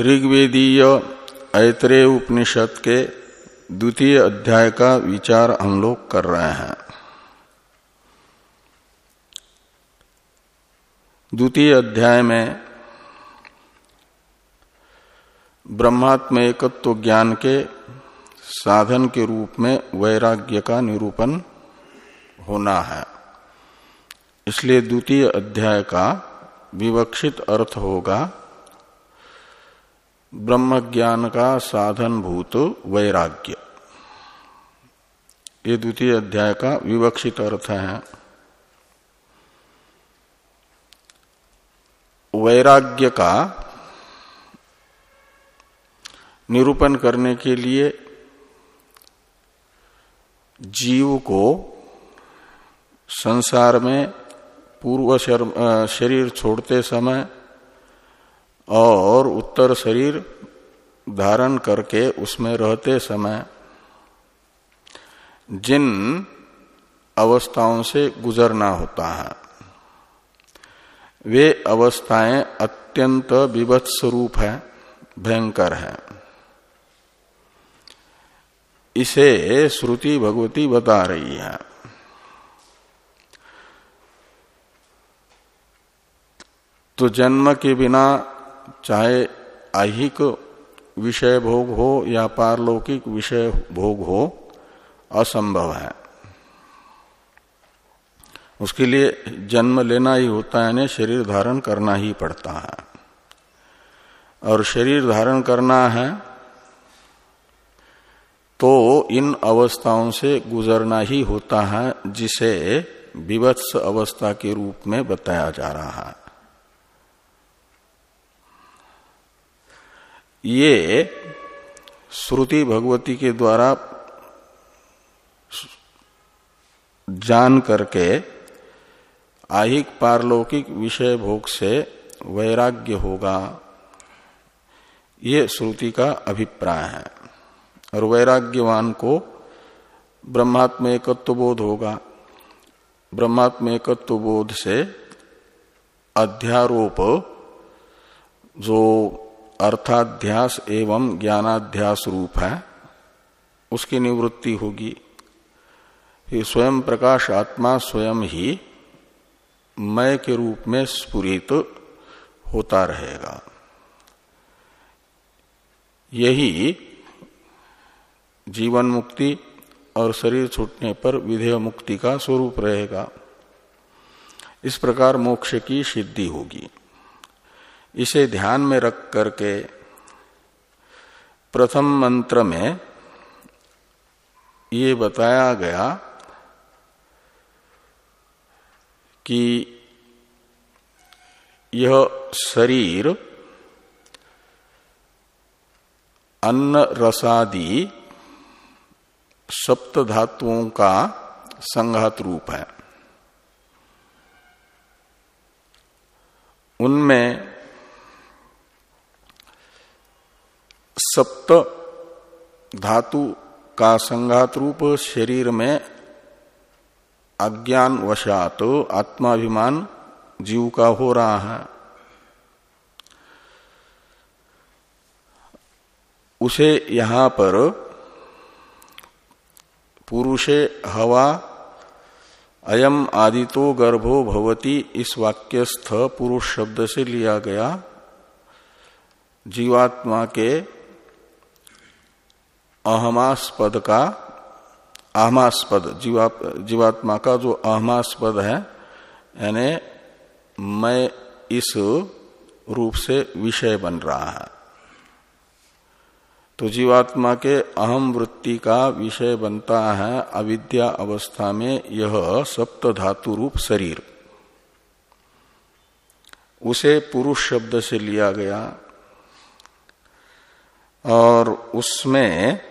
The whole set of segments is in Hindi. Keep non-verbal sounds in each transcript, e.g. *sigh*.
ऋग्वेदीय ऐतरेय उपनिषद के द्वितीय अध्याय का विचार हम लोग कर रहे हैं। द्वितीय अध्याय में ब्रह्मात्म एकत्व ज्ञान के साधन के रूप में वैराग्य का निरूपण होना है। इसलिए द्वितीय अध्याय का विवक्षित अर्थ होगा ब्रह्म ज्ञान का साधन भूत वैराग्य। ये द्वितीय अध्याय का विवक्षित अर्थ है। वैराग्य का निरूपण करने के लिए जीव को संसार में पूर्व शरीर छोड़ते समय और उत्तर शरीर धारण करके उसमें रहते समय जिन अवस्थाओं से गुजरना होता है, वे अवस्थाएँ अत्यंत विभत्स रूप है, भयंकर है। इसे श्रुति भगवती बता रही है। तो जन्म के बिना चाहे आहिक विषय भोग हो या पारलौकिक विषय भोग हो, असंभव है। उसके लिए जन्म लेना ही होता है शरीर धारण करना ही पड़ता है। और शरीर धारण करना है तो इन अवस्थाओं से गुजरना ही होता है, जिसे विवत्स अवस्था के रूप में बताया जा रहा है। ये श्रुति भगवती के द्वारा जान करके आहिक पारलौकिक विषय भोग से वैराग्य होगा। ये श्रुति का अभिप्राय है। और वैराग्यवान को ब्रह्मात्म एकत्व बोध होगा। ब्रह्मात्म एकत्व बोध से अध्यारोप जो अर्थाध्यास एवं ज्ञानाध्यास रूप है, उसकी निवृत्ति होगी। ये स्वयं प्रकाश आत्मा स्वयं ही मय के रूप में स्फुरित होता रहेगा। यही जीवन मुक्ति और शरीर छूटने पर विधेय मुक्ति का स्वरूप रहेगा। इस प्रकार मोक्ष की सिद्धि होगी। इसे ध्यान में रख करके प्रथम मंत्र में ये बताया गया कि यह शरीर अन्न रसादि सप्त धातुओं का संघात रूप है। उनमें सप्त धातु का संघात रूप शरीर में अज्ञान वशात आत्माभिमान जीव का हो रहा है। उसे यहाँ पर पुरुषे हवा, अयम आदितो गर्भो भवती, इस वाक्यस्थ पुरुष शब्द से लिया गया। जीवात्मा के अहमास्पद का, अहमास्पद, जीवा, जीवात्मा का जो अहमास्पद है, यानी मैं इस रूप से विषय बन रहा है। तो जीवात्मा के अहम वृत्ति का विषय बनता है अविद्या अवस्था में यह सप्त धातु रूप शरीर। उसे पुरुष शब्द से लिया गया और उसमें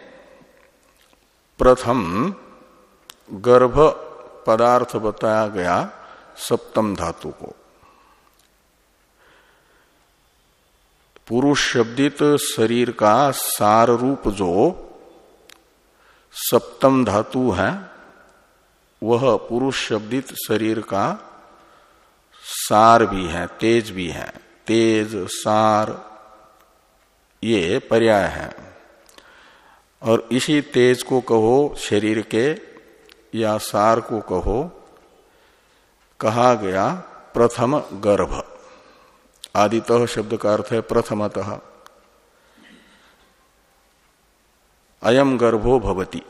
प्रथम गर्भ पदार्थ बताया गया सप्तम धातु को। पुरुष शब्दित शरीर का सार रूप जो सप्तम धातु है, वह पुरुष शब्दित शरीर का सार भी है, तेज भी है। तेज, सार, ये पर्याय है। और इसी तेज को कहो, शरीर के, या सार को कहो, कहा गया प्रथम गर्भ। आदित शब्द का अर्थ है प्रथमतः। अयम गर्भो भवती।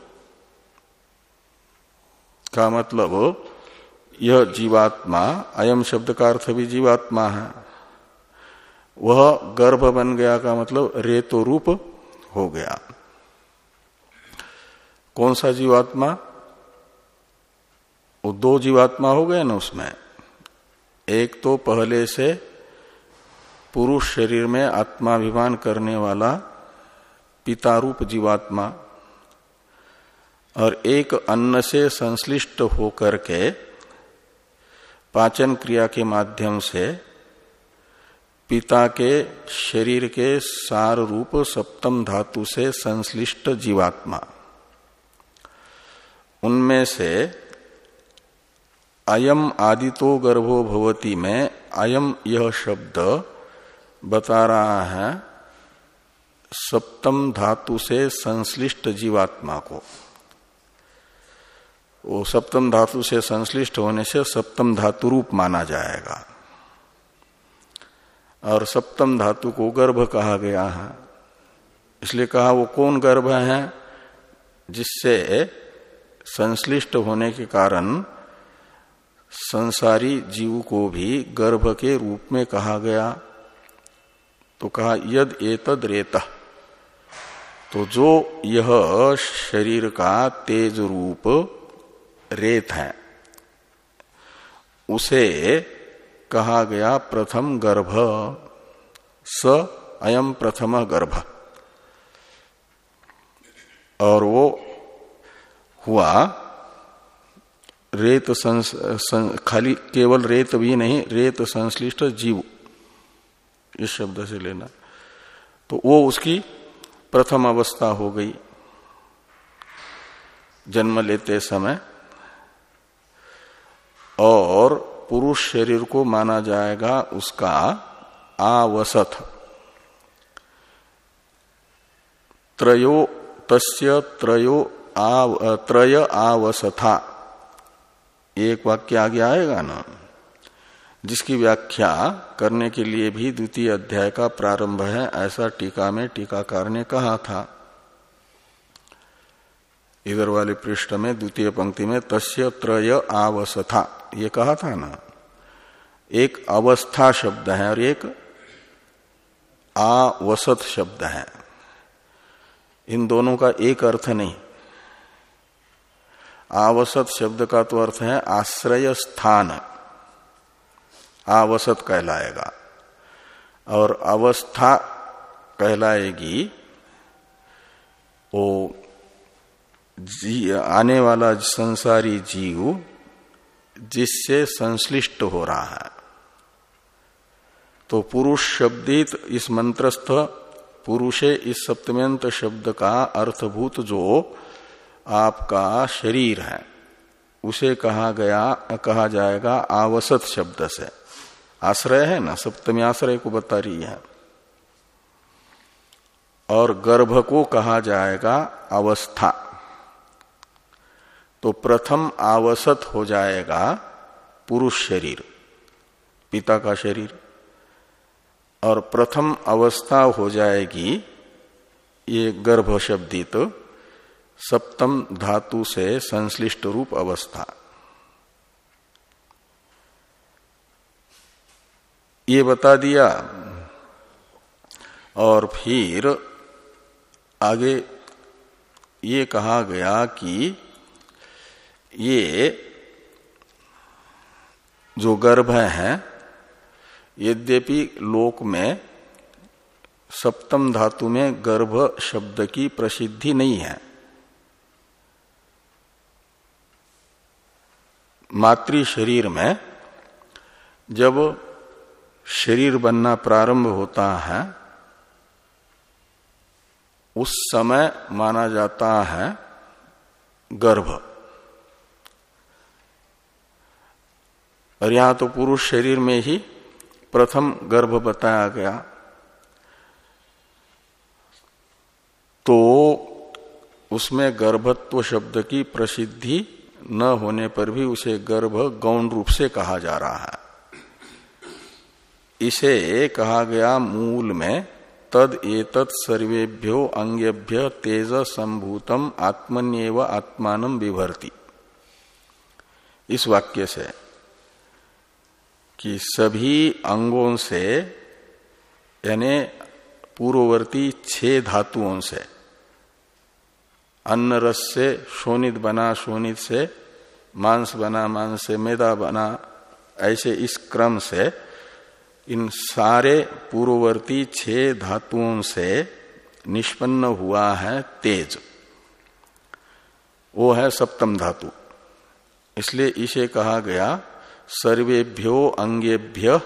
का मतलब यह जीवात्मा अयम शब्द का अर्थ भी जीवात्मा है। वह गर्भ बन गया का मतलब रेतो रूप हो गया। कौन सा जीवात्मा? वो दो जीवात्मा हो गए ना उसमें। एक तो पहले से पुरुष शरीर में आत्माभिमान करने वाला पितारूप जीवात्मा और एक अन्न से संश्लिष्ट होकर के पाचन क्रिया के माध्यम से पिता के शरीर के सार रूप सप्तम धातु से संश्लिष्ट जीवात्मा। उनमें से अयम आदितो गर्भो भवती में अयम यह शब्द बता रहा है सप्तम धातु से संश्लिष्ट जीवात्मा को। वो सप्तम धातु से संश्लिष्ट होने से सप्तम धातु रूप माना जाएगा। और सप्तम धातु को गर्भ कहा गया है। इसलिए कहा वो कौन गर्भ है जिससे संश्लिष्ट होने के कारण संसारी जीव को भी गर्भ के रूप में कहा गया। तो कहा, यद एतद रेता। तो जो यह शरीर का तेज रूप रेत है, उसे कहा गया प्रथम गर्भ, स अयम प्रथम गर्भ। और वो हुआ रेत संस, सं, खाली केवल रेत भी नहीं रेत संश्लिष्ट जीव। इस शब्द से लेना। तो वो उसकी प्रथम अवस्था हो गई। जन्म लेते समय। और पुरुष शरीर को माना जाएगा उसका आवसत त्रयो तस्य त्रयो आव, त्रय आवसथा। एक वाक्य आगे आएगा ना? जिसकी व्याख्या करने के लिए भी द्वितीय अध्याय का प्रारंभ है ऐसा टीका में टीकाकार ने कहा था। इधर वाले पृष्ठ में द्वितीय पंक्ति में तस्य त्रय आवसथा। ये कहा था ना? एक अवस्था शब्द है और एक आवसत शब्द है। इन दोनों का एक अर्थ नहीं। आवसत शब्द का तो अर्थ है आश्रय स्थान आवसत कहलाएगा। और अवस्था कहलाएगी वो जी, आने वाला संसारी जीव जिससे संश्लिष्ट हो रहा है। तो पुरुष शब्दित इस मंत्रस्थ पुरुषे इस सप्तम्यंत शब्द का अर्थभूत जो आपका शरीर है। उसे कहा गया, कहा जाएगा आवसत शब्द से। आश्रय है ना? सप्तमी आश्रय को बता रही है। और गर्भ को कहा जाएगा अवस्था। तो प्रथम आवसत हो जाएगा पुरुष शरीर, पिता का शरीर। और प्रथम अवस्था हो जाएगी ये गर्भ शब्दित तो सप्तम धातु से संश्लिष्ट रूप अवस्था। ये बता दिया, और फिर आगे ये कहा गया कि ये जो गर्भ है, यद्यपि लोक में सप्तम धातु में गर्भ शब्द की प्रसिद्धि नहीं है। मातृ शरीर में जब शरीर बनना प्रारंभ होता है, उस समय माना जाता है गर्भ। और यहाँ तो पुरुष शरीर में ही प्रथम गर्भ बताया गया। तो उसमें गर्भत्व शब्द की प्रसिद्धि न होने पर भी उसे गर्भ गौण रूप से कहा जा रहा है। इसे कहा गया मूल में, तद एतत् सर्वेभ्यो अंगेभ्य तेज संभूतम आत्मन्यव आत्मान विभर्ति। इस वाक्य से कि सभी अंगों से, यानी पूर्ववर्ती छह धातुओं से अन्न रस से शोनित बना, शोनित से, मांस बना, मांस से, मैदा बना, ऐसे इस क्रम से, इन सारे पूर्ववर्ती छह धातुओं से निष्पन्न हुआ है तेज। वो है सप्तम धातु। इसलिए इसे कहा गया सर्वेभ्यो अंगेभ्य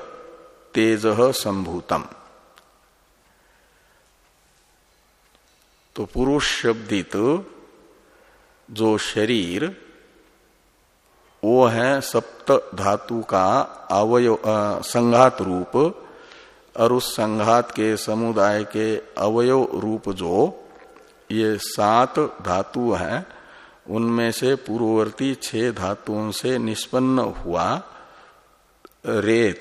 तेज संभूतम। तो पुरुष शब्दित जो शरीर, वो है सप्त धातु का अवय संघात रूप, और उस संघात के समुदाय के अवयव रूप जो ये सात धातु है, उनमें से पूर्ववर्ती छह धातुओं से निष्पन्न हुआ रेत,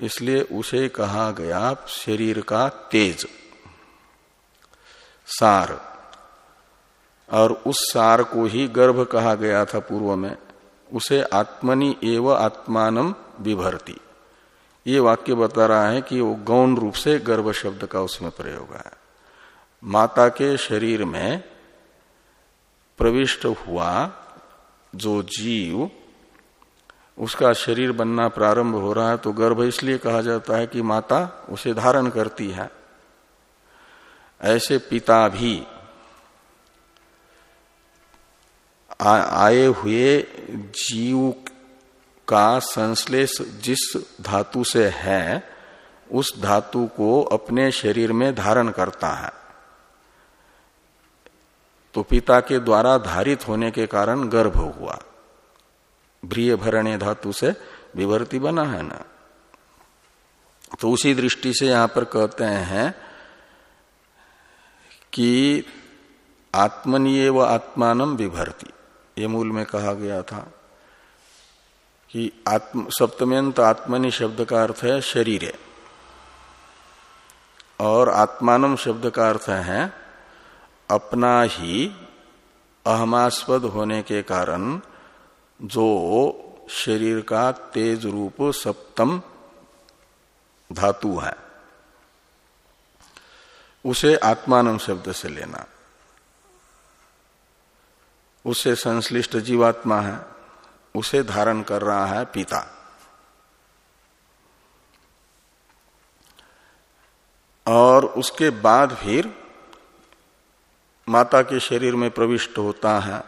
इसलिए उसे कहा गया शरीर का तेज। सार। और उस सार को ही गर्भ कहा गया था पूर्व में, उसे आत्मनि एव आत्मान विभरती ये वाक्य बता रहा है कि वो गौण रूप से गर्भ शब्द का उसमें प्रयोग है। माता के शरीर में प्रविष्ट हुआ जो जीव, उसका शरीर बनना प्रारंभ हो रहा है तो गर्भ इसलिए कहा जाता है कि माता उसे धारण करती है। ऐसे पिता भी आए हुए जीव का संश्लेष जिस धातु से है, उस धातु को अपने शरीर में धारण करता है। तो पिता के द्वारा धारित होने के कारण गर्भ हुआ। ब्रिय भरणे धातु से विवर्ती बना है ना। तो उसी दृष्टि से यहाँ पर कहते हैं कि आत्मनीय व आत्मान विभरती। ये मूल में कहा गया था कि आत्म, सप्तम्यंत आत्मनि शब्द का अर्थ है शरीर। है और आत्मानम शब्द का अर्थ है अपना ही अहमास्पद होने के कारण जो शरीर का तेज रूप सप्तम धातु है, उसे आत्मानम शब्द से लेना। उसे संश्लिष्ट जीवात्मा है, उसे धारण कर रहा है पिता। और उसके बाद फिर माता के शरीर में प्रविष्ट होता है।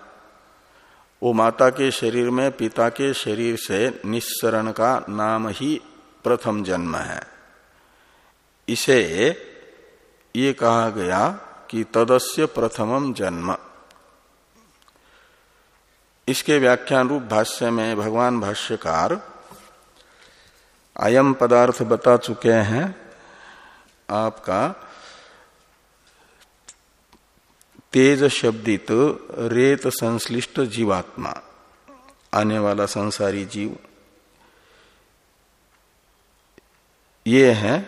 वो माता के शरीर में पिता के शरीर से निस्सरण का नाम ही प्रथम जन्म है। इसे ये कहा गया कि तदस्य प्रथमम जन्म। इसके व्याख्यान रूप भाष्य में भगवान भाष्यकार अयम पदार्थ बता चुके हैं आपका तेज शब्दित रेत संश्लिष्ट जीवात्मा, आने वाला संसारी जीव। ये है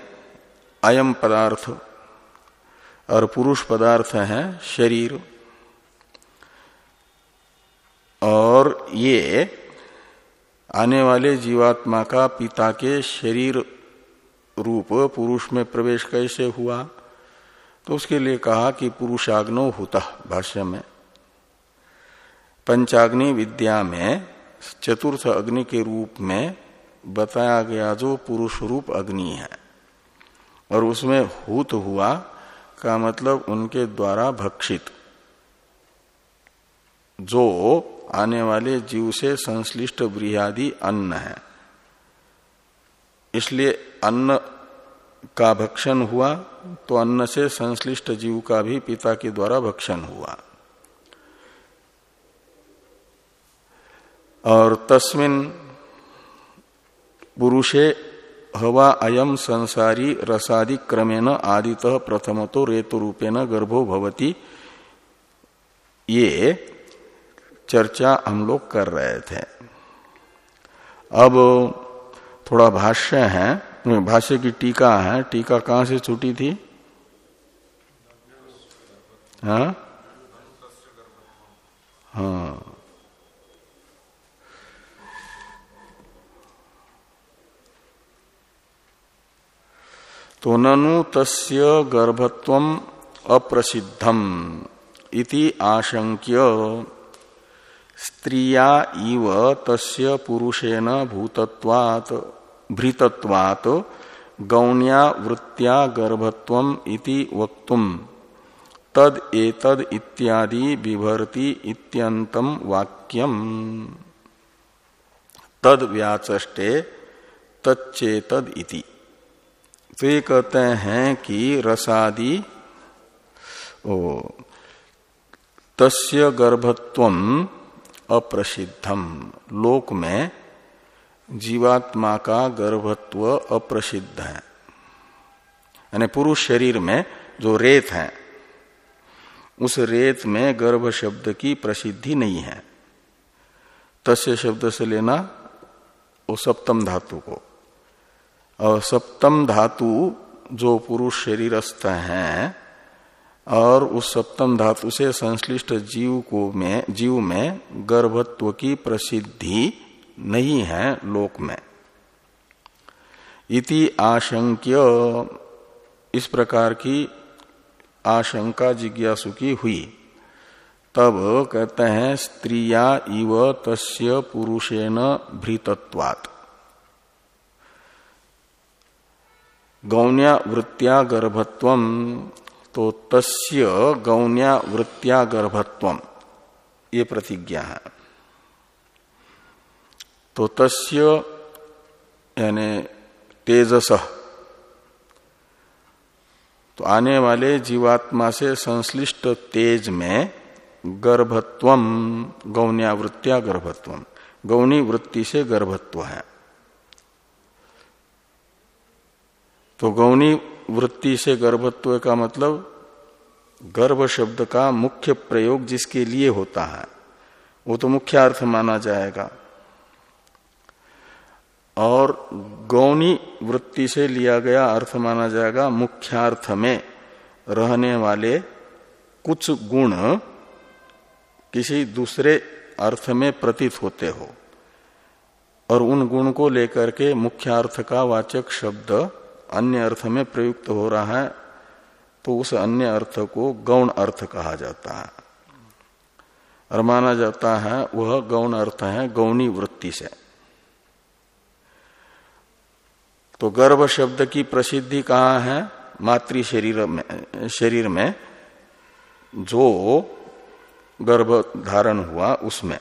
अयम पदार्थ और पुरुष पदार्थ है शरीर। और ये आने वाले जीवात्मा का पिता के शरीर रूप पुरुष में प्रवेश कैसे हुआ? तो उसके लिए कहा कि पुरुषाग्नो होता भाष्य में। पंचाग्नि विद्या में चतुर्थ अग्नि के रूप में बताया गया जो पुरुष रूप अग्नि है। और उसमें हूत हुआ का मतलब उनके द्वारा भक्षित। जो आने वाले जीव से संश्लिष्ट बृहदि अन्न है। इसलिए अन्न का भक्षण हुआ तो अन्न से संश्लिष्ट जीव का भी पिता के द्वारा भक्षण हुआ। और तस्मिन पुरुषे हवा अयम संसारी रसादि क्रमेण आदित प्रथम तो रेतु रूपेण गर्भो भवती। ये चर्चा हम लोग कर रहे थे। अब थोड़ा भाष्य है, भाष्य की टीका है। टीका कहाँ से छूटी थी? हाँ? हाँ। तो ननु तस्य गर्भत्व अप्रसिद्धम इति आशंक्य स्त्रिया इव तस्य पुरुषेण भूतत्वात्, भृतत्वात् गौण्या वृत्त्या गर्भत्वम इति वक्तुम। तद एतद इत्यादि विभर्ति इत्यंतम वाक्यम। तद व्याचष्टे तच्चेतद इति। तो ये कहते हैं कि रसादि, ओ, तस्य गर्भत्वम अप्रसिद्धम। लोक में जीवात्मा का गर्भत्व अप्रसिद्ध है। यानी पुरुष शरीर में जो रेत है, उस रेत में गर्भ शब्द की प्रसिद्धि नहीं है। तस्य शब्द से लेना वो सप्तम धातु को। और सप्तम धातु जो पुरुष शरीरस्थ हैं और उस सप्तम धातु से संश्लिष्ट जीव को में, जीव में गर्भत्व की प्रसिद्धि नहीं है लोक में। इति आशंक्य। इस प्रकार की आशंका जिज्ञासु की हुई। तब कहते हैं, स्त्रिया इव तस्य पुरुषेण भृतत्वात्। गौण्या वृत्तिया गर्भत्व तो तस्य गौण्या वृत्तिया गर्भत्व ये प्रतिज्ञा है। तो तस्य, यानी तेजस। तो आने वाले जीवात्मा से संश्लिष्ट तेज में गर्भत्व गौण्यावृत्तिया गर्भत्व गौणी वृत्ति से गर्भत्व है। तो गौणी वृत्ति से गर्भत्व का मतलब गर्भ शब्द का मुख्य प्रयोग जिसके लिए होता है, वो तो मुख्य अर्थ माना जाएगा। और गौणी वृत्ति से लिया गया अर्थ माना जाएगा मुख्यार्थ में रहने वाले कुछ गुण किसी दूसरे अर्थ में प्रतीत होते हो, और उन गुण को लेकर के मुख्यार्थ का वाचक शब्द अन्य अर्थ में प्रयुक्त हो रहा है। तो उस अन्य अर्थ को गौण अर्थ कहा जाता है। और माना जाता है, वह गौण अर्थ है गौणी वृत्ति से। तो गर्भ शब्द की प्रसिद्धि कहाँ है? मातृ शरीर में शरीर में, जो गर्भ धारण हुआ उसमें।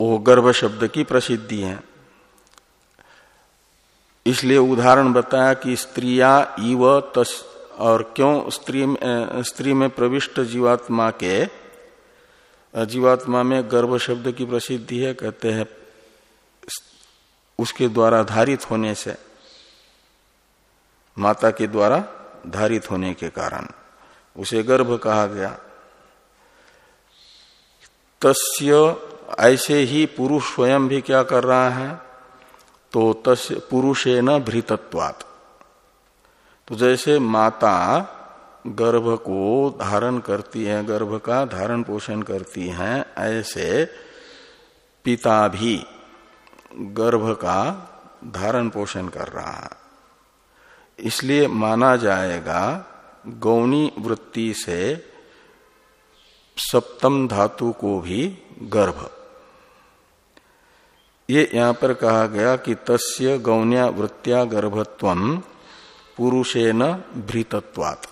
वो गर्भ शब्द की प्रसिद्धि है। इसलिए उदाहरण बताया कि स्त्रिया इव तस और क्यों स्त्री स्त्री में प्रविष्ट जीवात्मा के जीवात्मा में गर्भ शब्द की प्रसिद्धि है, कहते हैं उसके द्वारा धारित होने से, माता के द्वारा धारित होने के कारण, उसे गर्भ कहा गया। तस्य ऐसे ही पुरुष स्वयं भी क्या कर रहा है? तो तस् न भृतत्वात। तो जैसे माता गर्भ को धारण करती है, गर्भ का धारण पोषण करती है, ऐसे पिता भी गर्भ का धारण पोषण कर रहा है। इसलिए माना जाएगा गौणी वृत्ति से सप्तम धातु को भी गर्भ। ये यहाँ पर कहा गया कि तस्य गौण्या वृत्तिया गर्भत्व भृतत्वात्।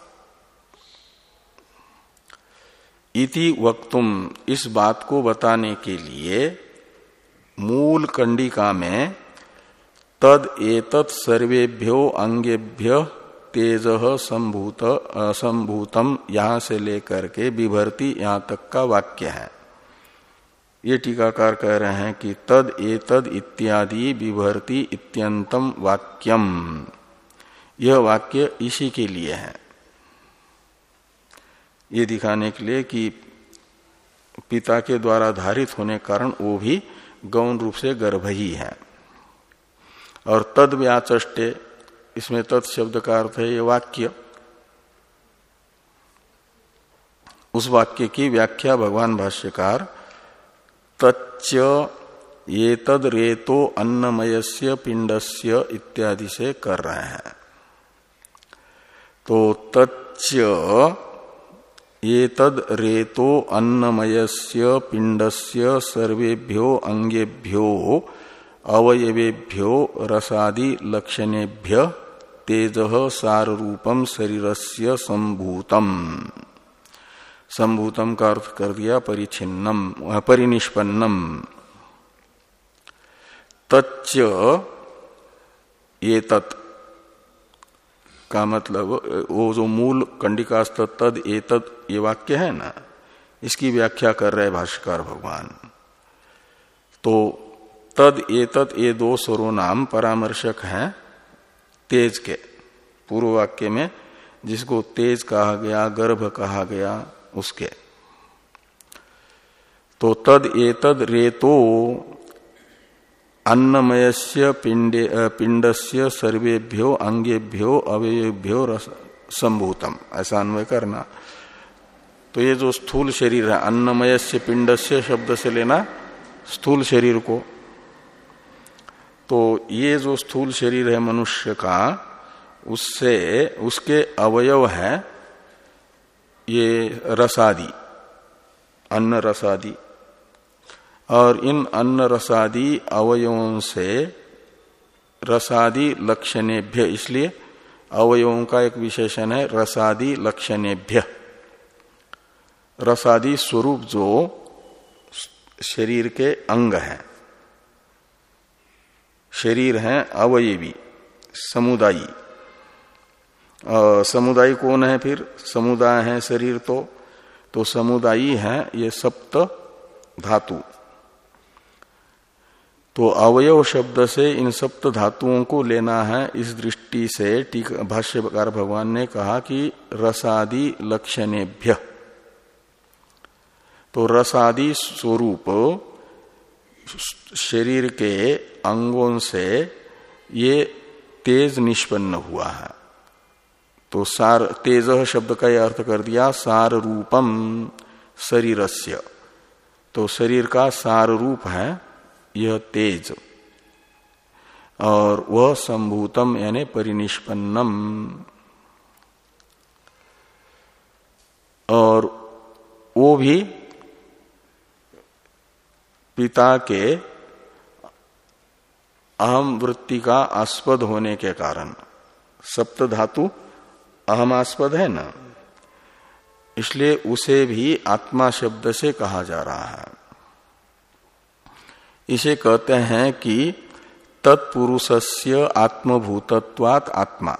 इति वक्तुम इस बात को बताने के लिए मूल कंडिका में तद सर्वेभ्यो अंगेभ्य तेज संभूत संभूतम यहाँ से लेकर के विभर्ति यहाँ तक का वाक्य है। ये टीकाकार कह रहे हैं कि तद ए तद इत्यादि विभर्ति इत्यंतम वाक्यम। यह वाक्य इसी के लिए है। ये दिखाने के लिए कि पिता के द्वारा धारित होने कारण वो भी गौण रूप से गर्भ ही है। और तद व्याचे इसमें तत् शब्द का अर्थ है ये वाक्य। उस वाक्य की व्याख्या भगवान भाष्यकार तच्च ये तद रेतो अन्नमयस्य पिंडस्य इत्यादि से कर रहे हैं। तो तच्च ये तद रेतो अन्नमयस्य पिंडस्य सर्वेभ्यो अंगेभ्यो अवयवेभ्यो रसादि लक्षणेभ्य तेज सार रूपम शरीरस्य संभूतम। संभूतम का अर्थ कर दिया परिचिन्नम परिनिष्पन्नम। तच्च ये तत् का मतलब वो जो मूल कंडिकास्त तद ए तद ये वाक्य है ना, इसकी व्याख्या कर रहे भाष्यकार भगवान। तो तद ए तद ये दो स्वरो नाम परामर्शक हैं, तेज के, पूर्व वाक्य में, जिसको तेज कहा गया, गर्भ कहा गया उसके। तो तद एतद रेतो अन्नमयस्य पिंडे पिंडस्य सर्वेभ्यो, अंगेभ्यो अवयभ्यो संभूतम। ऐसा अन्वय करना। तो ये जो स्थूल शरीर है, अन्नमयस्य पिंडस्य शब्द से लेना स्थूल शरीर को। तो ये जो स्थूल शरीर है मनुष्य का, उससे, उसके अवयव है ये रसादि, अन्न रसादि। और इन अन्न रसादि अवयवों से रसादि लक्षणेभ्य, इसलिए अवयवों का एक विशेषण है, रसादि लक्षणेभ्य। रसादि स्वरूप जो शरीर के अंग हैं, शरीर हैं अवयवी, समुदायी। समुदाय कौन है फिर? समुदाय है शरीर तो तो समुदायी है ये सप्त धातु। तो अवयव शब्द से इन सप्त धातुओं को लेना है। इस दृष्टि से भाष्यकार भगवान ने कहा कि रसादि लक्षणेभ्य। तो रसादि स्वरूप शरीर के अंगों से ये तेज निष्पन्न हुआ है। तो सार, तेज शब्द का यह अर्थ कर दिया सार रूपम शरीरस्य। तो शरीर का सार रूप है, यह तेज। और वह संभूतम, यानी परिनिष्पन्नम। और वो भी पिता के अहम वृत्ति का आस्पद होने के कारण। सप्त धातु अहमास्पद है ना? इसलिए उसे भी आत्मा शब्द से कहा जा रहा है। इसे कहते हैं कि तत्पुरुषस्य आत्मभूतत्वात आत्मा।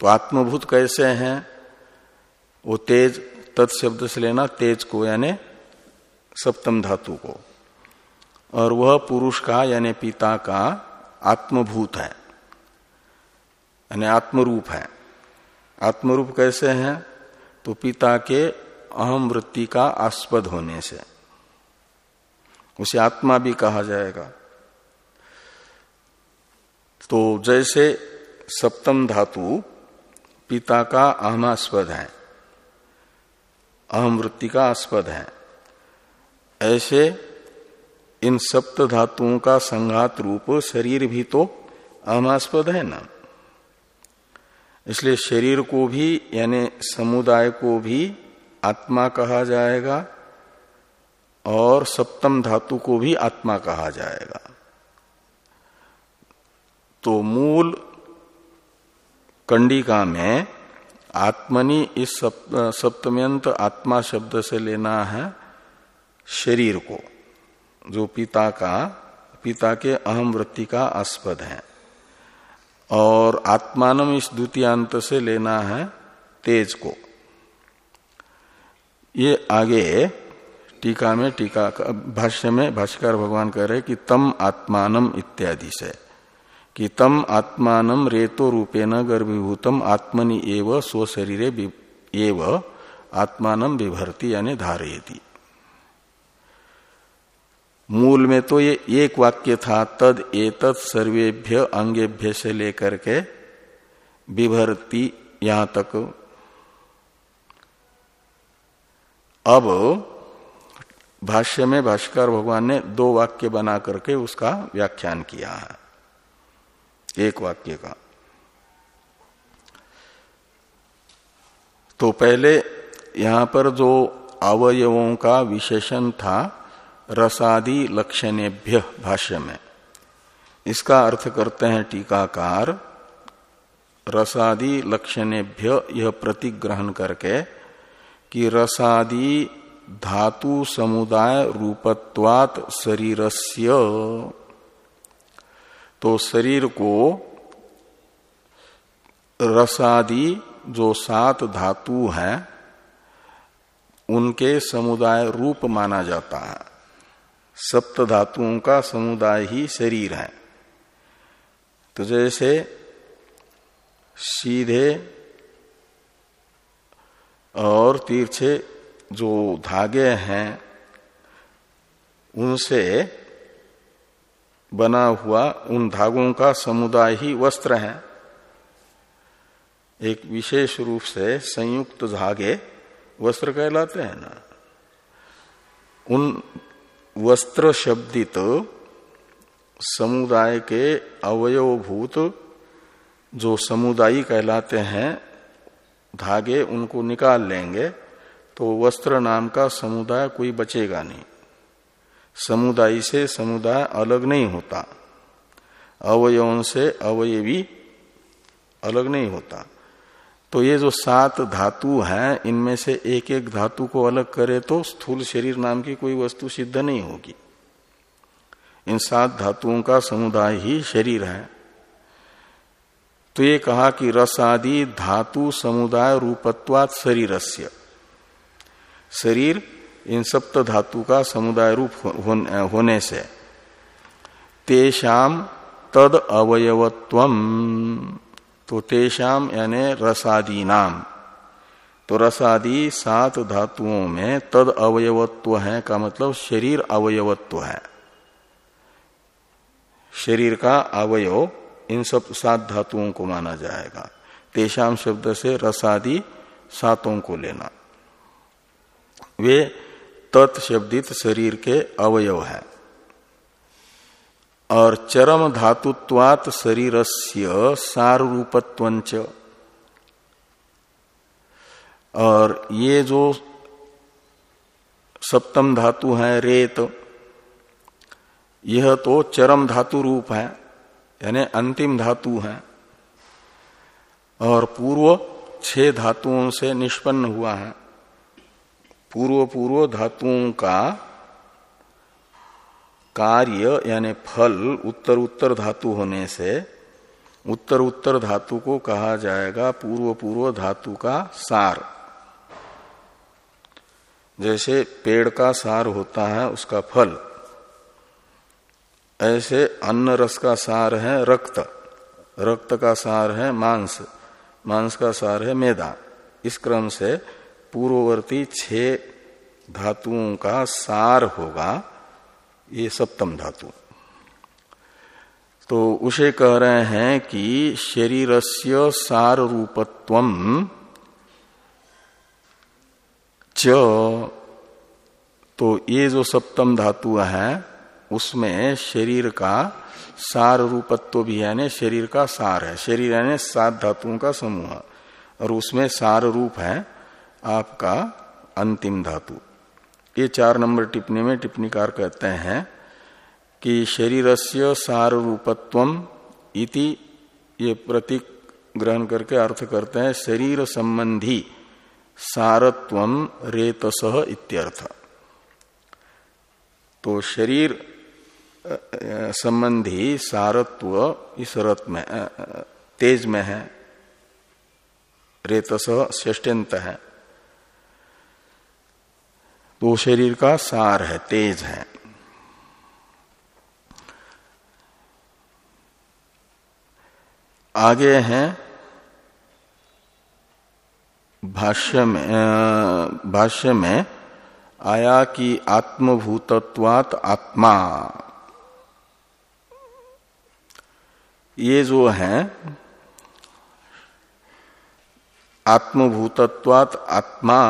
तो आत्मभूत कैसे हैं? वो तेज तत्शब्द से लेना तेज को, यानी सप्तम धातु को। और वह पुरुष का, यानी पिता का आत्मभूत है, यानी आत्मरूप है। आत्मरूप कैसे हैं? तो पिता के अहम वृत्ति का आस्पद होने से। उसे आत्मा भी कहा जाएगा। तो जैसे सप्तम धातु पिता का अहमास्पद है, अहम वृत्ति का आस्पद है, ऐसे इन सप्त धातुओं का संघात रूप शरीर भी तो अहमास्पद है ना? इसलिए शरीर को भी, यानी समुदाय को भी आत्मा कहा जाएगा और सप्तम धातु को भी आत्मा कहा जाएगा। तो मूल कंडिका में आत्मनि इस सप्तम्यंत आत्मा शब्द से लेना है शरीर को, जो पिता का, पिता के अहम वृत्ति का आस्पद है। और आत्मानम इस द्वितीयांत से लेना है तेज को। ये आगे टीका में टीका भाष्य में भाष्यकार भगवान कह रहे कि तम आत्मानम इत्यादि से। कि तम आत्मानम रेतो रूपेण गर्भीभूतम आत्मनि एव स्वशरीरे एव आत्मानम विभरती यानी धारयती। मूल में तो ये एक वाक्य था, तद एतत् सर्वेभ्य अंगेभ्य से लेकर के विभरती यहाँ तक। अब भाष्य में भाष्कर भगवान ने दो वाक्य बना करके उसका व्याख्यान किया है, एक वाक्य का। तो पहले यहाँ पर जो अवयवों का विशेषण था रसादि लक्षणेभ्य भाष्य में इसका अर्थ करते हैं टीकाकार, रसादि लक्षणेभ्य यह प्रतिग्रहण करके कि रसादि धातु समुदाय रूपत्वात शरीरस्य। तो शरीर को रसादि जो सात धातु हैं, उनके समुदाय रूप माना जाता है। सप्त धातुओं का समुदाय ही शरीर है। तो जैसे सीधे और तीर्छे जो धागे हैं, उनसे बना हुआ उन धागों का समुदाय ही वस्त्र है। एक विशेष रूप से संयुक्त धागे वस्त्र कहलाते हैं ना। उन वस्त्र शब्दित समुदाय के अवयवभूत जो समुदायी कहलाते हैं, धागे उनको निकाल लेंगे तो वस्त्र नाम का समुदाय कोई बचेगा नहीं। समुदाय से समुदाय अलग नहीं होता। अवयवों से अवयवी अलग नहीं होता। तो ये जो सात धातु हैं, इनमें से एक एक धातु को अलग करे तो स्थूल शरीर नाम की कोई वस्तु सिद्ध नहीं होगी। इन सात धातुओं का समुदाय ही शरीर है। तो ये कहा कि रस आदि धातु समुदाय रूपत्वात शरीरस्य। शरीर इन सप्त धातु का समुदाय रूप होने से। तेषाम तद अवयवत्वम। तो तेषाम यानी रसादी नाम तो रसादी सात धातुओं में तद अवयवत्व है का मतलब शरीर अवयवत्व है। शरीर का अवयव इन सब सात धातुओं को माना जाएगा। तेषाम शब्द से रसादी सातों को लेना। वे तत्शब्दित शरीर के अवयव है। और चरम धातुत्वात शरीरस्य सार रूपत्वंच और ये जो सप्तम धातु है, रेत, यह तो चरम धातु रूप है, यानी अंतिम धातु है। और पूर्व छह धातुओं से निष्पन्न हुआ है। पूर्व पूर्व धातुओं का कार्य यानी फल उत्तर उत्तर धातु होने से उत्तर उत्तर धातु को कहा जाएगा पूर्व पूर्व धातु का सार। जैसे पेड़ का सार होता है, उसका फल। ऐसे अन्न रस का सार है रक्त। रक्त का सार है मांस। मांस का सार है मेदा। इस क्रम से पूर्ववर्ती छह धातुओं का सार होगा। ये सप्तम धातु। तो उसे कह रहे हैं कि शरीरस्य सार रूपत्व च तो ये जो सप्तम धातु है, उसमें शरीर का सार रूपत्व भी यानी शरीर का सार है। शरीर यानी सात धातुओं का समूह। और उसमें सार रूप है आपका अंतिम धातु। ये चार नंबर टिप्पणी में टिप्पणीकार कहते हैं कि शरीरस्य सार रूपत्व इति ये प्रतीक ग्रहण करके अर्थ करते हैं, शरीर संबंधी सारत्व रेतस इत्यर्थ। तो शरीर संबंधी सारत्व इस रथ में तेज में है, रेतस ष्टंत है। तो शरीर का सार है, तेज है। आगे हैं भाष्य में भाष्य में, आया कि आत्मभूतत्वात आत्मा। ये जो है, आत्मभूतत्वात आत्मा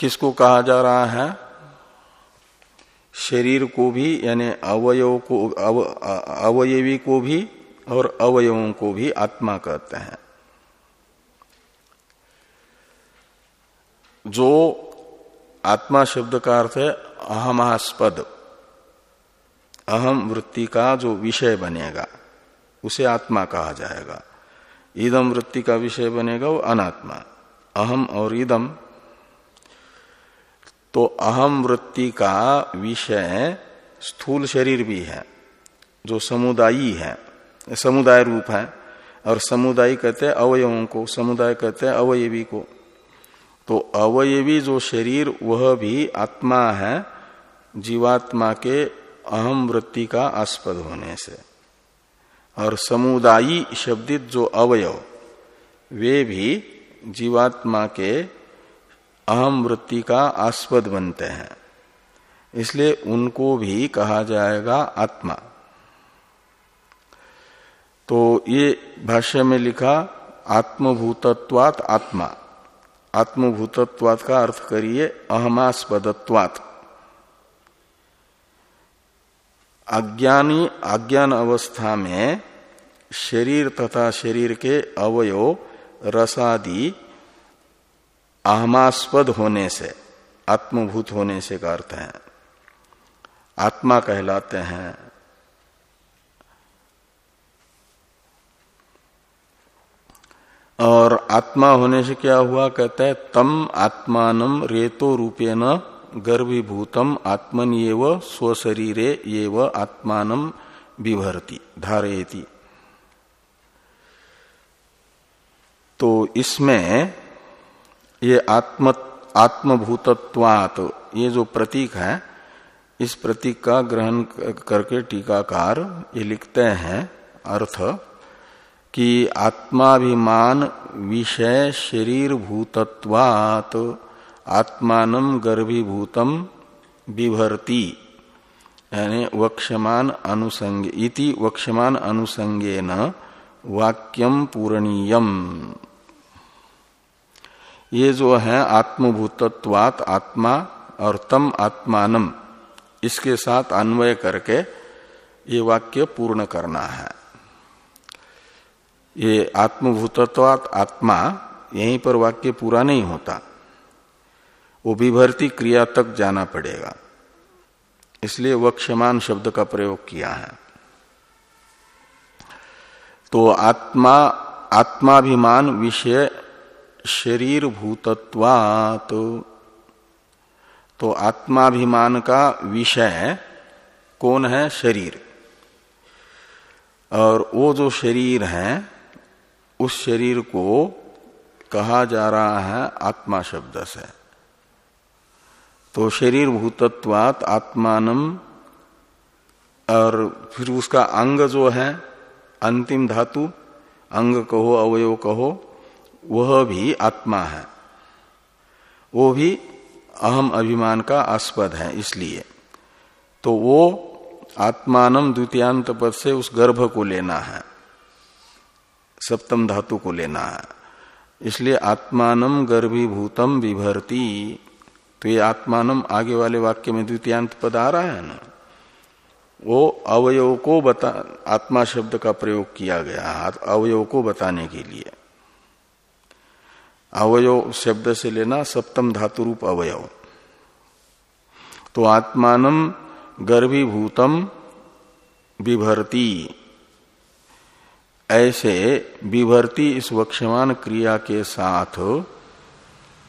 किसको कहा जा रहा है? शरीर को भी यानी अवयव को अव, अवयवी को भी और अवयवों को भी आत्मा कहते हैं। जो आत्मा शब्द का अर्थ है अहमास्पद अहम वृत्ति का जो विषय बनेगा उसे आत्मा कहा जाएगा। ईदम वृत्ति का विषय बनेगा वो अनात्मा। अहम और ईदम तो अहम वृत्ति का विषय स्थूल शरीर भी है, जो समुदायी है, समुदाय रूप है। और समुदाय कहते हैं अवयवों को, समुदाय कहते हैं अवयवी को। तो अवयवी जो शरीर, वह भी आत्मा है, जीवात्मा के अहम वृत्ति का आस्पद होने से। और समुदायी शब्दित जो अवयव, वे भी जीवात्मा के अहम वृत्ति का आस्पद बनते हैं। इसलिए उनको भी कहा जाएगा आत्मा। तो ये भाष्य में लिखा, आत्मभूतत्वात आत्मा। आत्मभूतत्वात का अर्थ करिए, अहमास्पदत्वात। अज्ञानी, अज्ञान अवस्था में शरीर तथा शरीर के अवयव, रसादि अहमास्पद होने से, आत्मभूत होने से का अर्थ है, आत्मा कहलाते हैं। और आत्मा होने से क्या हुआ? कहते हैं, तम आत्मान रेतो रूपेण गर्भीभूतम आत्मन एव स्वशरीरे एव आत्मान विभरती, धारयती। तो इसमें ये आत्म आत्मभूतत्वात, ये जो प्रतीक है, इस प्रतीक का ग्रहण करके टीकाकार ये लिखते हैं, अर्थ, कि आत्माभिमान विषय शरीर भूतत्वात आत्मान गर्भीभूतम बिभरती, यानी वक्षमान अनुसंग, इति वक्षमान अनुसंगेन वाक्यम पूरणीयम। ये जो है आत्मभूतत्वात आत्मा और तम आत्मानम, इसके साथ अन्वय करके ये वाक्य पूर्ण करना है। ये आत्मभूतत्वात आत्मा, यहीं पर वाक्य पूरा नहीं होता। वो विभर्ती क्रिया तक जाना पड़ेगा। इसलिए वक्षमान शब्द का प्रयोग किया है। तो आत्मा, आत्माभिमान विषय शरीर भूतत्वात तो आत्माभिमान का विषय कौन है? शरीर। और वो जो शरीर है, उस शरीर को कहा जा रहा है आत्मा शब्द से। तो शरीर भूतत्वात आत्मान और फिर उसका अंग जो है, अंतिम धातु, अंग कहो, अवयव कहो वह भी आत्मा है। वो भी अहम अभिमान का आस्पद है, इसलिए। तो वो आत्मान द्वितीयांत पद से उस गर्भ को लेना है। सप्तम धातु को लेना है। इसलिए आत्मान गर्भीभूतम विभरती। तो ये आत्मानम आगे वाले वाक्य में द्वितीयांत पद आ रहा है ना? वो अवयव को बता, आत्मा शब्द का प्रयोग किया गया अवयव को बताने के लिए। अवयव शब्द से लेना सप्तम धातु रूप अवयव। तो आत्मान गर्भीभूतम विभरती। ऐसे विभरती इस वक्षमान क्रिया के साथ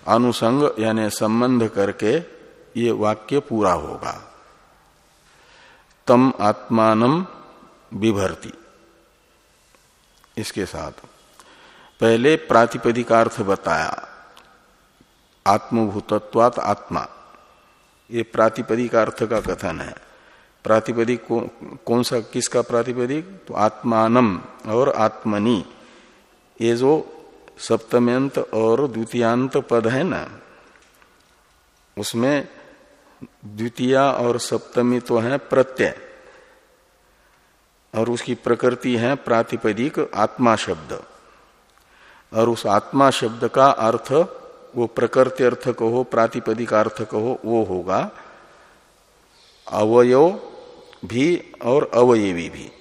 अनुसंग यानी संबंध करके ये वाक्य पूरा होगा। तम आत्मान विभरती। इसके साथ। पहले प्रातिपदिकार्थ बताया आत्मभूतत्वात आत्मा। ये प्रातिपदिक अर्थ का कथन है। प्रातिपदिक कौ, कौन सा किसका प्रातिपदिक? तो आत्मानम और आत्मनि। ये जो सप्तम्यंत और द्वितीयांत पद है ना उसमें द्वितीया और सप्तमी तो है प्रत्यय। और उसकी प्रकृति है प्रातिपदिक आत्मा शब्द। और उस आत्मा शब्द का अर्थ, वो प्रकृति अर्थ कहो, प्रातिपदिक अर्थ कहो, वो होगा। अवयव भी और अवयवी भी।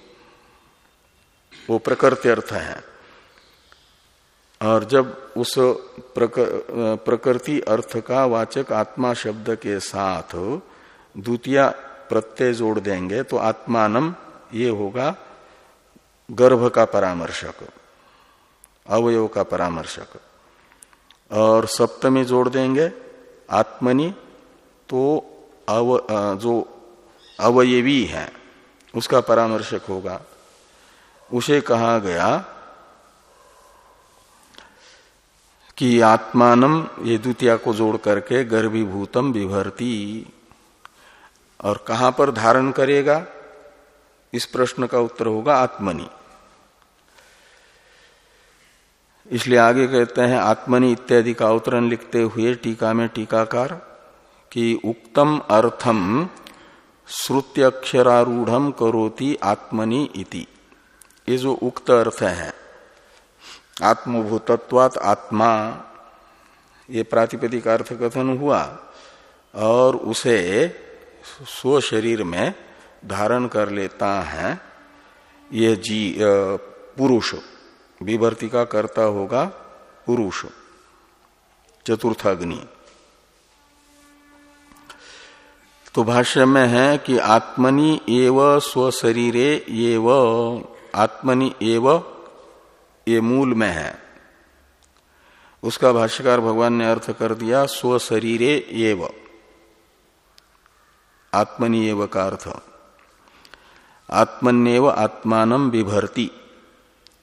वो प्रकृति अर्थ है। और जब उस प्रकृति अर्थ का वाचक आत्मा शब्द के साथ द्वितीय प्रत्यय जोड़ देंगे तो आत्मानम ये होगा गर्भ का परामर्शक। अवयव का परामर्शक। और सप्तमी जोड़ देंगे, आत्मनि तो अव जो अवयवी है, उसका परामर्शक होगा। उसे कहा गया कि आत्मान ये द्वितीय को जोड़ करके गर्भीभूतम विभरती। और कहाँ पर धारण करेगा? इस प्रश्न का उत्तर होगा आत्मनि। इसलिए आगे कहते हैं, आत्मनि इत्यादि का अवतरण लिखते हुए टीका में टीकाकार कि उक्तम अर्थम श्रुत्यक्षरारूढ़ करोति आत्मनि इति। ये जो उक्त अर्थ है, आत्मभूतत्वात आत्मा, ये प्रातिपदिक अर्थ कथन हुआ और उसे स्व शरीर में धारण कर लेता है, ये जी पुरुष। विभर्ति का कर्ता होगा पुरुष। चतुर्थ अग्नि तो भाष्य में है कि आत्मनि एव स्वशरीरे एव, आत्मनि एव, ये मूल में है। उसका भाष्यकार भगवान ने अर्थ कर दिया, स्वशरीरे एव। आत्मनि एव का अर्थ। आत्मन्यव आत्मान विभरती।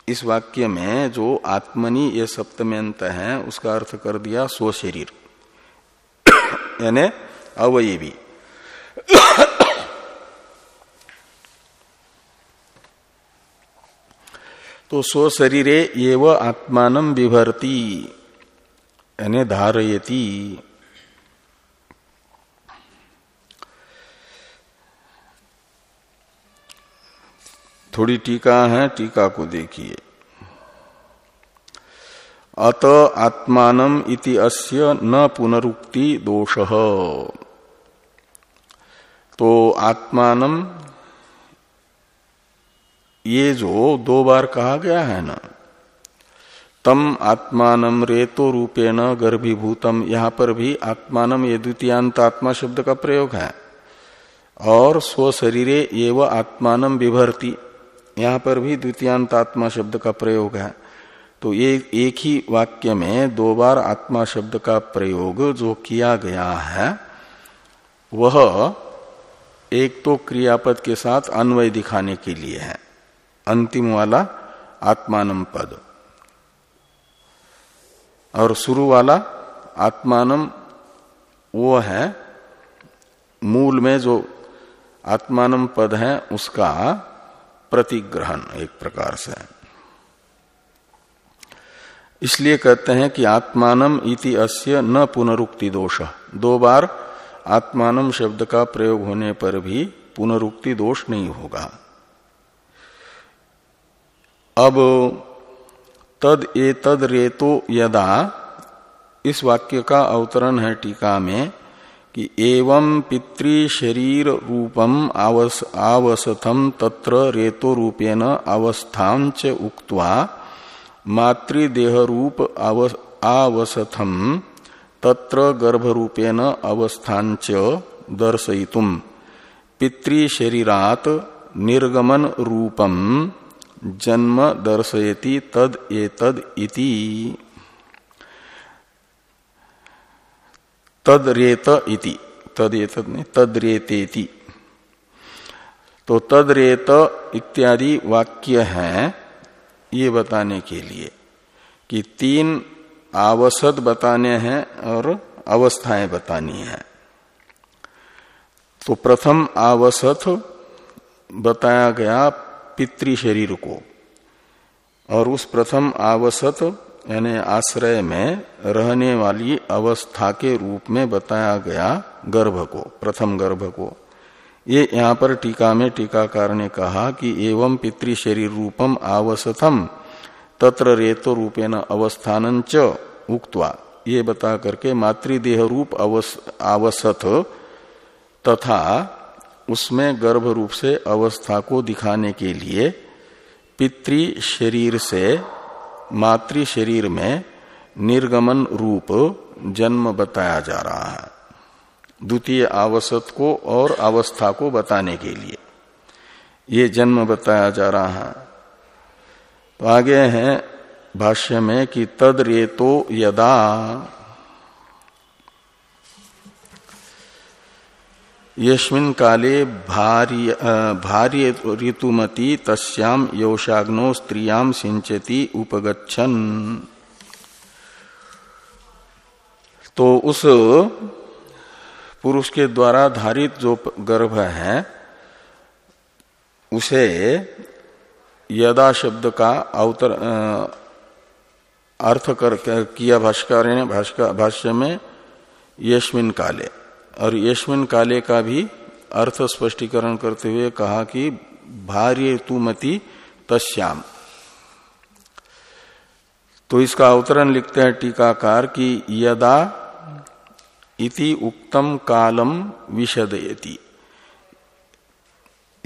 इस वाक्य में जो आत्मनि ये सप्तम्यंत है, उसका अर्थ कर दिया स्व शरीर *coughs* यानी अवयवी। *coughs* तो स्व शरीरे एव आत्मान विभरती, यानी धारयती। थोड़ी टीका है, टीका को देखिए। अत आत्मान इति अस्य न पुनरुक्ति दोष। तो आत्मान ये जो दो बार कहा गया है ना, तम आत्मान रेतो रूपेण गर्भीभूतम, यहाँ पर भी आत्मान ये द्वितीयांत आत्मा शब्द का प्रयोग है। और स्व शरीरे एवं आत्मान विभरती। यहाँ पर भी द्वितीयांतात्मा शब्द का प्रयोग है। तो ये एक ही वाक्य में दो बार आत्मा शब्द का प्रयोग जो किया गया है, वह एक तो क्रियापद के साथ अन्वय दिखाने के लिए है। अंतिम वाला आत्मानम पद। और शुरू वाला आत्मानम, वो है मूल में जो आत्मानम पद है, उसका प्रतिग्रहण एक प्रकार से। इसलिए कहते हैं कि आत्मानम इति अस्य न पुनरुक्ति दोष। दो बार आत्मानम शब्द का प्रयोग होने पर भी पुनरुक्ति दोष नहीं होगा। अब तद ए तद रेतो यदा, इस वाक्य का अवतरण है टीका में कि एवं पितृ रूपम आवस, आवसथम तत्र रेतो रूपेण अवस्थांच उक्त्वा मातृदेह रूप आवसथम तत्र गर्भरूपेण अवस्थांच दर्शयितुम। पितृशरीरात निर्गमन रूपम जन्म दर्शयति तद एतद इति। तदरेत इति। तदेत नहीं, तदरेतेति। तो तदरेत इत्यादि वाक्य हैं ये बताने के लिए कि तीन आवसत बताने हैं और अवस्थाएँ बतानी है। तो प्रथम आवसत बताया गया पितृ शरीर को और उस प्रथम आवसत यानी आश्रय में रहने वाली अवस्था के रूप में बताया गया गर्भ को प्रथम गर्भ को। ये यहाँ पर टीका में टीकाकार ने कहा कि एवं पितृ शरीर रूपम आवसथम तत्र रेतो रूपेण अवस्थान च उक्तवा। ये बता करके मातृदेह रूप अवस, आवसथ तथा उसमें गर्भ रूप से अवस्था को दिखाने के लिए पितृ शरीर से मातृ शरीर में निर्गमन रूप जन्म बताया जा रहा है। द्वितीय आवसत को और अवस्था को बताने के लिए ये जन्म बताया जा रहा है। तो आगे है भाष्य में कि तद रेतो यदा यस्मिन काले भार्य ऋतुमती तस्याम योषाग्नो स्त्रियाम सिंचती उपगछन तो उस पुरुष के द्वारा धारित जो गर्भ है, उसे यदा शब्द का अवतर अर्थ कर, किया भाष्कर भाष्य में यशमिन काले। और यशमिन काले का भी अर्थ स्पष्टीकरण करते हुए कहा कि, भार्य तुमति तस्याम. तो इसका अवतरण लिखते हैं टीकाकार कि, यदा इति उक्तम कालम विशदयति।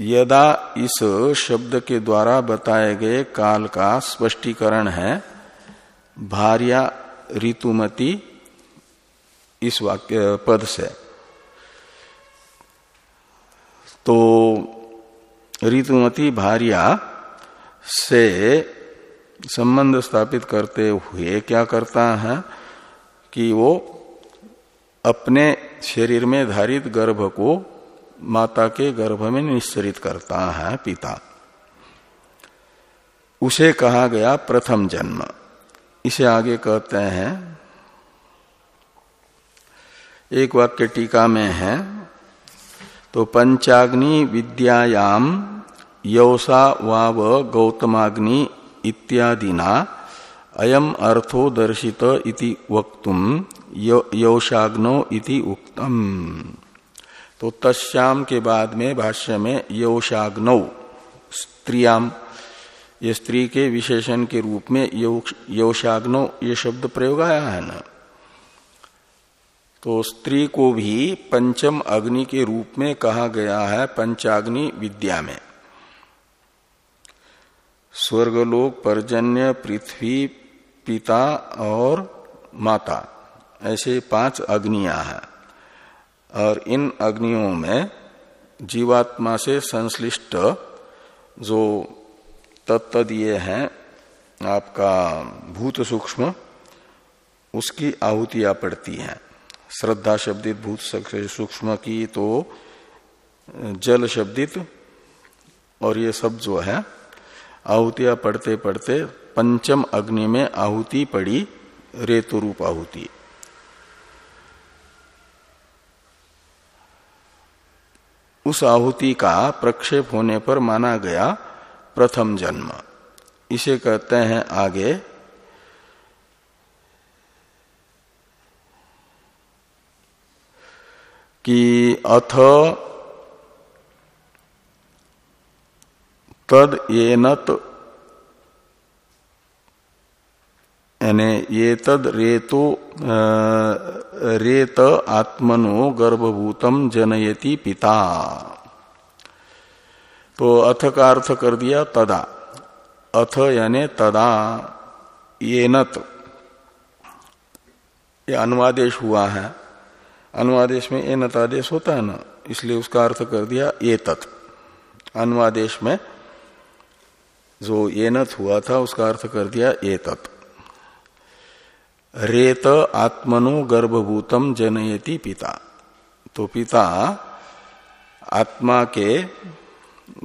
यदा इस शब्द के द्वारा बताए गए काल का स्पष्टीकरण है, भार्या ऋतुमती इस वाक्य, पद से। तो ऋतुमती भार्या से संबंध स्थापित करते हुए क्या करता है कि वो अपने शरीर में धारित गर्भ को माता के गर्भ में निश्चरित करता है पिता। उसे कहा गया प्रथम जन्म। इसे आगे कहते हैं। एक वाक्य टीका में है। तो पंचाग्नि विद्यायाम यौसा वाव गौतमाग्नि इत्यादिना अयम अर्थो दर्शित इति वक्तुम यौशाग्नो इति उक्तम। तो तस्याम के बाद में भाष्य में यौशाग्नौ स्त्रियाम ये स्त्री के विशेषण के रूप में यौशाग्नो ये शब्द प्रयोग आया है ना? तो स्त्री को भी पंचम अग्नि के रूप में कहा गया है, पंचाग्नि विद्या में। स्वर्गलोक, पर्जन्य, पृथ्वी, पिता और माता, ऐसे पाँच अग्नियाँ हैं। और इन अग्नियों में जीवात्मा से संश्लिष्ट जो तत्व दिए हैं, आपका भूत सूक्ष्म, उसकी आहुतियाँ पड़ती हैं। श्रद्धा शब्दित भूत सूक्ष्म की तो जल शब्दित, और ये सब जो है, आहुतियाँ पढ़ते पढ़ते पंचम अग्नि में आहुति पड़ी, रेतु रूप आहुति। उस आहुति का प्रक्षेप होने पर माना गया प्रथम जन्म। इसे कहते हैं आगे कि अथ तद ये यानी ये तद रेतो रेत आत्मनो गर्भभूतम जनयति पिता। तो अथ का अर्थ कर दिया तदा। अथ यानी तदा, ये ये अनुवादेश हुआ है। अनुवादेश में ये नतादेश होता है ना, इसलिए उसका अर्थ कर दिया ये तत्। अनुवादेश में जो ये नत हुआ था, उसका अर्थ कर दिया ये तत्। रेत आत्मनो गर्भभूतम जनयति पिता। तो पिता आत्मा के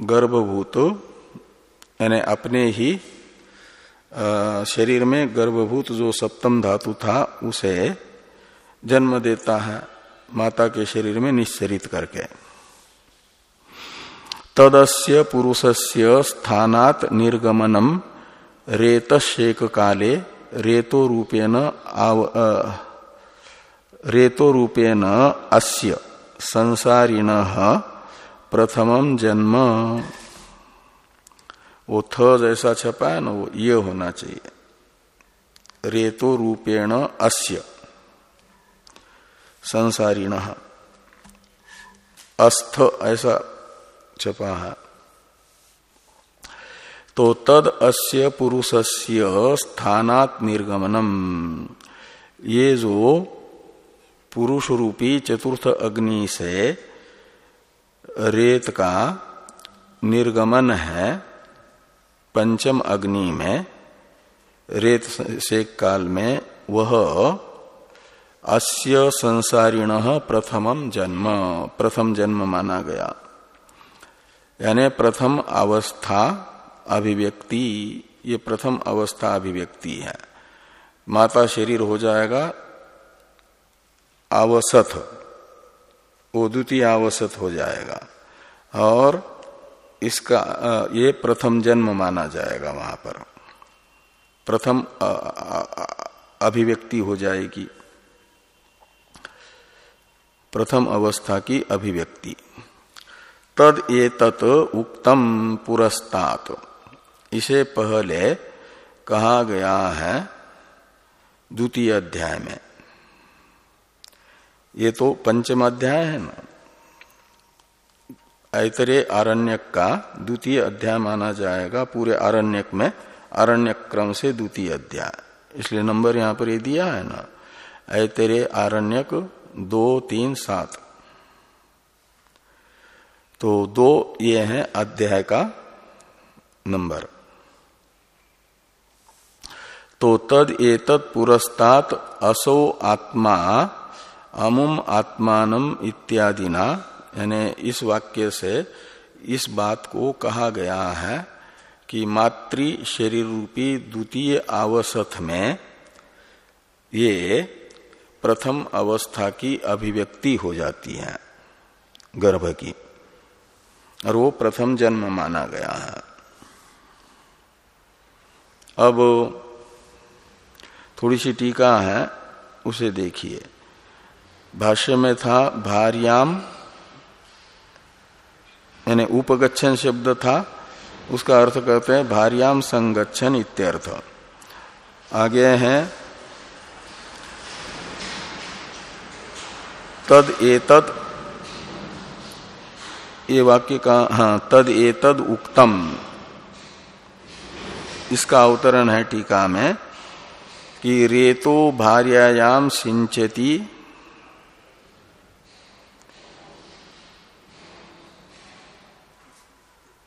गर्भभूत, यानी अपने ही शरीर में गर्भभूत जो सप्तम धातु था, उसे जन्म देता है। माता के शरीर में निश्चरित करके। तदस्य पुरुषस्य स्थानात निर्गमनम रेत शेक काले रेतो रूपेण आव रेतो रूपेण अस्य संसारिण प्रथमम जन्म। वो थ जैसा छपा है ना, वो ये होना चाहिए। रेतो रूपेण अस्य। संसारिण। अस्थ, ऐसा छपा है तो तद अस्य पुरुषस्य स्थानात निर्गमनम। ये जो पुरुष रूपी चतुर्थ अग्नि से रेत का निर्गमन है, पंचम अग्नि में, रेत से काल में, वह अस्य संसारिण प्रथमम जन्म। प्रथम जन्म माना गया। यानी प्रथम अवस्था अभिव्यक्ति, ये प्रथम अवस्था अभिव्यक्ति है। माता शरीर हो जाएगा आवसथ वो द्वितीय आवसत हो जाएगा। और इसका ये प्रथम जन्म माना जाएगा वहाँ पर। प्रथम अभिव्यक्ति हो जाएगी। प्रथम अवस्था की अभिव्यक्ति। तद ये तत् उक्तम पुरस्तात। इसे पहले कहा गया है द्वितीय अध्याय में। ये तो पंचम अध्याय है ना? ऐतरे आरण्यक का द्वितीय अध्याय माना जाएगा। पूरे आरण्यक में आरण्यक क्रम से द्वितीय अध्याय। इसलिए नंबर यहाँ पर ये दिया है ना? ऐतरे आरण्यक दो, तीन, सात। तो दो ये है अध्याय का नंबर। तो तद एतत् पुरस्तात असो आत्मा, अमुम आत्मान इत्यादि ना यानी इस वाक्य से इस बात को कहा गया है कि मातृ शरीर रूपी द्वितीय आवसथ में ये प्रथम अवस्था की अभिव्यक्ति हो जाती है गर्भ की। और वो प्रथम जन्म माना गया है। अब थोड़ी सी टीका है, उसे देखिए। भाष्य में था, भार्याम, यानी उपगच्छन शब्द था, उसका अर्थ कहते हैं, भार्याम संगच्छन इत्यर्थ। आगे हैं तद एतद, ये वाक्य का हाँ तद एतद उक्तम। इसका अवतरण है टीका में कि रेतो भार्यायाम सिंचती।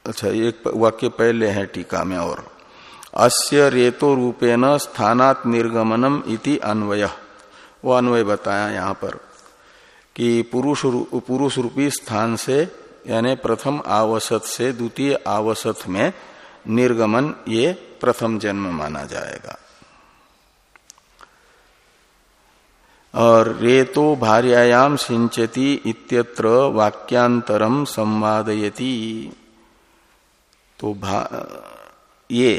अच्छा एक वाक्य पहले है टीका में और, अस्य रेतो रूपेण स्थानात निर्गमनम इति अन्वय। वो अन्वय बताया यहाँ पर। कि पुरुष पुरुष रूपी स्थान से, यानी प्रथम आवसत से द्वितीय आवसत में निर्गमन ये प्रथम जन्म माना जाएगा। और रेतो भार्यायाम सिंचती इत्यत्र वाक्यांतरम संवादयती। तो ये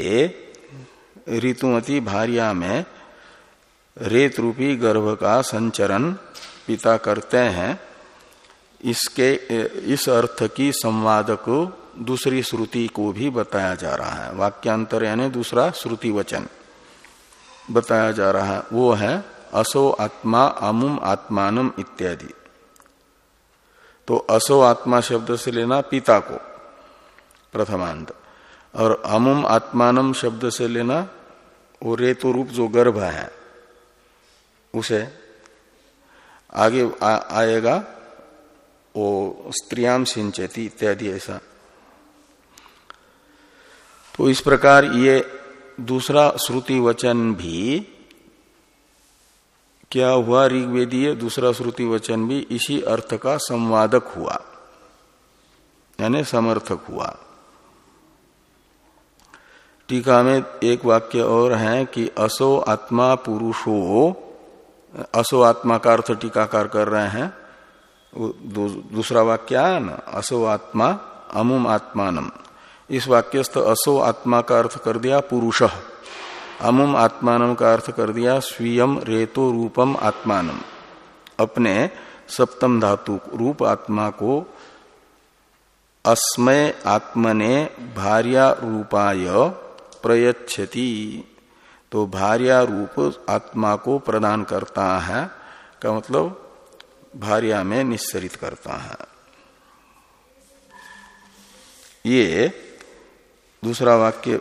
ऋतुमती भार्या में रेत रूपी गर्भ का संचरण पिता करते हैं, इसके, इस अर्थ की संवाद को दूसरी श्रुति को भी बताया जा रहा है। वाक्यांतर यानी दूसरा श्रुति वचन बताया जा रहा है। वो है, असो आत्मा अमुम आत्मानम इत्यादि। तो असो आत्मा शब्द से लेना पिता को, प्रथमांत। और अमुम आत्मानम शब्द से लेना, वो रेतु रूप जो गर्भ है, उसे आगे आ, आएगा वो स्त्रियाम सिंचती इत्यादि ऐसा। तो इस प्रकार ये दूसरा श्रुति वचन भी क्या हुआ ऋग्वेदीय दूसरा श्रुति वचन भी इसी अर्थ का संवादक हुआ। यानी समर्थक हुआ। टीका में एक वाक्य और है कि असो आत्मा पुरुषो असो आत्मा का अर्थ टीकाकार कर रहे हैं। दूसरा वाक्य आया ना? असो आत्मा अमुम आत्मानम। इस वाक्यस्थ असो आत्मा का अर्थ कर दिया पुरुष। अमुम आत्मानम का अर्थ कर दिया स्वीयम रेतो रूपम आत्मानम। अपने सप्तम धातु रूप आत्मा को अस्मय आत्मने भार्या रूपाय प्रयच्छति। तो भार्या रूप आत्मा को प्रदान करता है, का मतलब भार्या में निस्सरित करता है। ये दूसरा वाक्य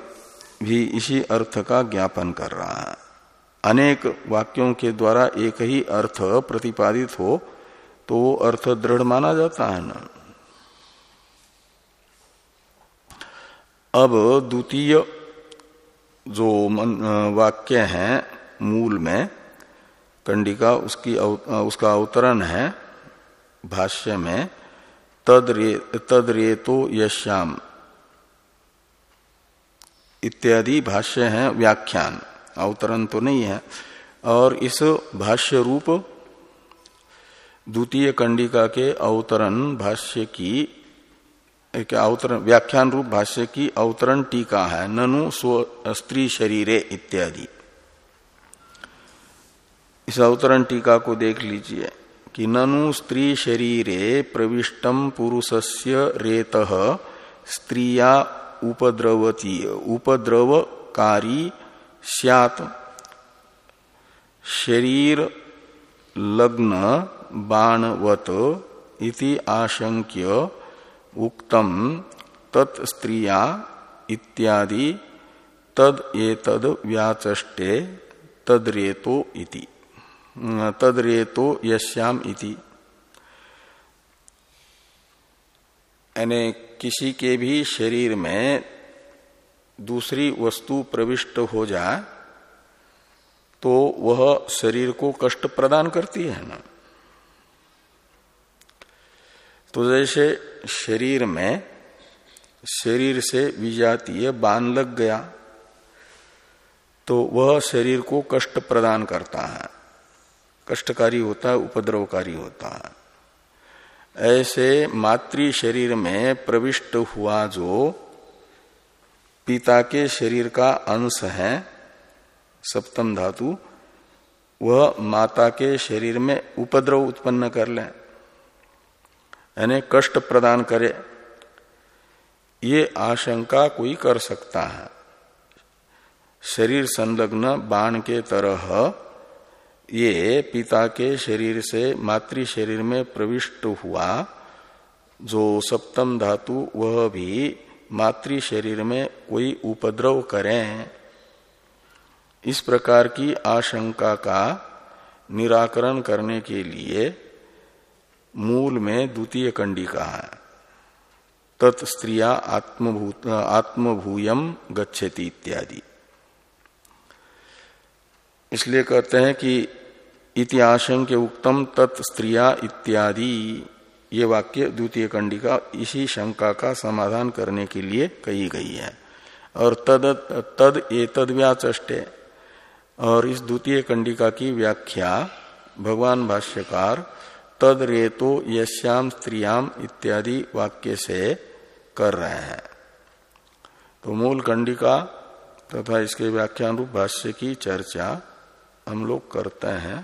भी इसी अर्थ का ज्ञापन कर रहा है। अनेक वाक्यों के द्वारा एक ही अर्थ प्रतिपादित हो तो वो अर्थ दृढ़ माना जाता है ना। अब द्वितीय जो मन, वाक्य है मूल में कंडिका उसकी उसका अवतरण है भाष्य में तद रे तद यश्याम। इत्यादि भाष्य है व्याख्यान अवतरण तो नहीं है। और इस भाष्य रूप द्वितीय कंडिका के अवतरण भाष्य की अवतरण, व्याख्यान रूप भाष्य की अवतरण टीका है, ननु स्व, स्त्री शरीरे इत्यादि। इस अवतरण टीका को देख लीजिए कि ननु स्त्री शरीरे प्रविष्टम पुरुषस्य रेत स्त्रिया उपद्रवती, उपद्रवकारी सैत शरीर लग्न बाणवत इति आशंक्य उक्तम तत्स्त्रिया इत्यादि तद एतद व्याचष्टे तदरेतो इति। तदरेतो यश्याम इति। यानी किसी के भी शरीर में दूसरी वस्तु प्रविष्ट हो जाए तो वह शरीर को कष्ट प्रदान करती है ना। तो जैसे शरीर में शरीर से विजातीय बान लग गया तो वह शरीर को कष्ट प्रदान करता है। कष्टकारी होता है, उपद्रवकारी होता है। ऐसे मातृ शरीर में प्रविष्ट हुआ जो पिता के शरीर का अंश है, सप्तम धातु, वह माता के शरीर में उपद्रव उत्पन्न कर ले। यानी कष्ट प्रदान करे, ये आशंका कोई कर सकता है। शरीर संलग्न बाण के तरह ये पिता के शरीर से मातृ शरीर में प्रविष्ट हुआ, जो सप्तम धातु, वह भी मातृ शरीर में कोई उपद्रव करें। इस प्रकार की आशंका का निराकरण करने के लिए मूल में द्वितीय कंडिका है। तत्स्त्रिया आत्मभूत आत्मभूयम गच्छति इत्यादि। इसलिए कहते हैं कि इतिहासं के उत्तम तत्स्त्रिया इत्यादि, ये वाक्य द्वितीय कंडिका इसी शंका का समाधान करने के लिए कही गई है। और तद तद ए तद व्याचे और इस द्वितीय कंडिका की व्याख्या, भगवान भाष्यकार तद रेतो यश्याम स्त्रियाम इत्यादि वाक्य से कर रहे हैं। तो मूल कंडिका तथा इसके व्याख्यान रूप भाष्य की चर्चा हम लोग करते हैं